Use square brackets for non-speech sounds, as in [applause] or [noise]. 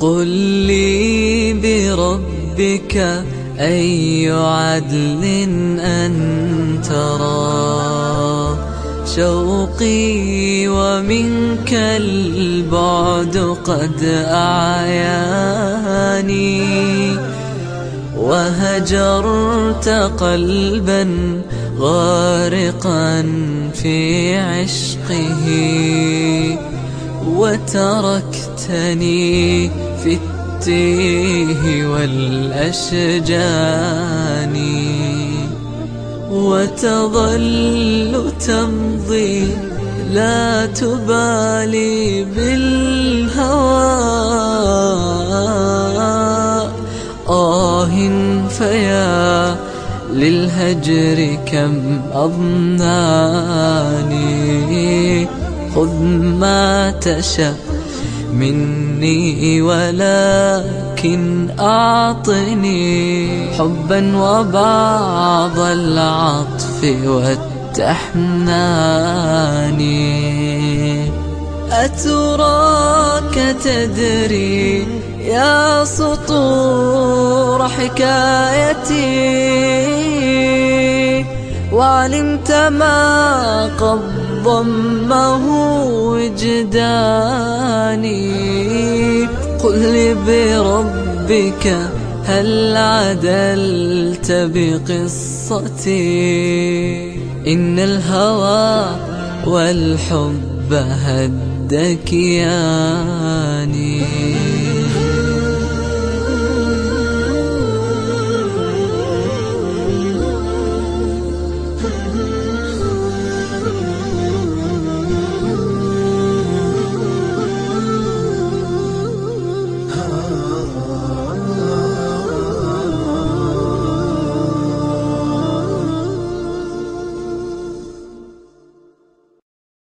قل لي بربك أي عدل أنت ترى؟ شوقي ومنك البعد قد أعياني وهجرت قلبا غارقا في عشقه وتركتني في التيه والأشجان وتظل تمضي لا تبالي بالهوى. آه فيا للهجر كم أضناني. خذ ما تشاء مني ولكن أعطني حبا وبعض العطف والتحنان أتراك تدري يا سطور حكايتي؟ وعلمت ما قد ضمه وجداني. قل لي بربك هل عدلت بقصتي؟ إن الهوى والحب هدك ياني Oh [laughs]